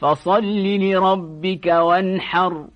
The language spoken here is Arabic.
فصل لربك وانحر.